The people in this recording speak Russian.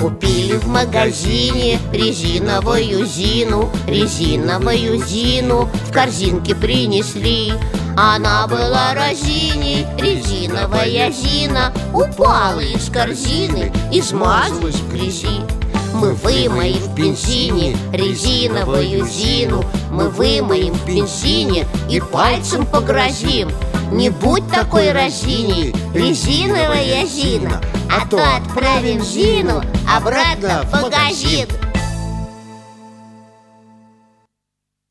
Купили в магазине резиновую Зину Резиновую Зину в корзинке принесли. Она была разиней, резиновая Зина Упала из корзины и смазалась в грязи. Мы вымоем в бензине резиновую Зину Мы вымоем в бензине и пальцем погрозим. Не будь такой разиней, резиновая Зина А то отправим Зину обратно в магазин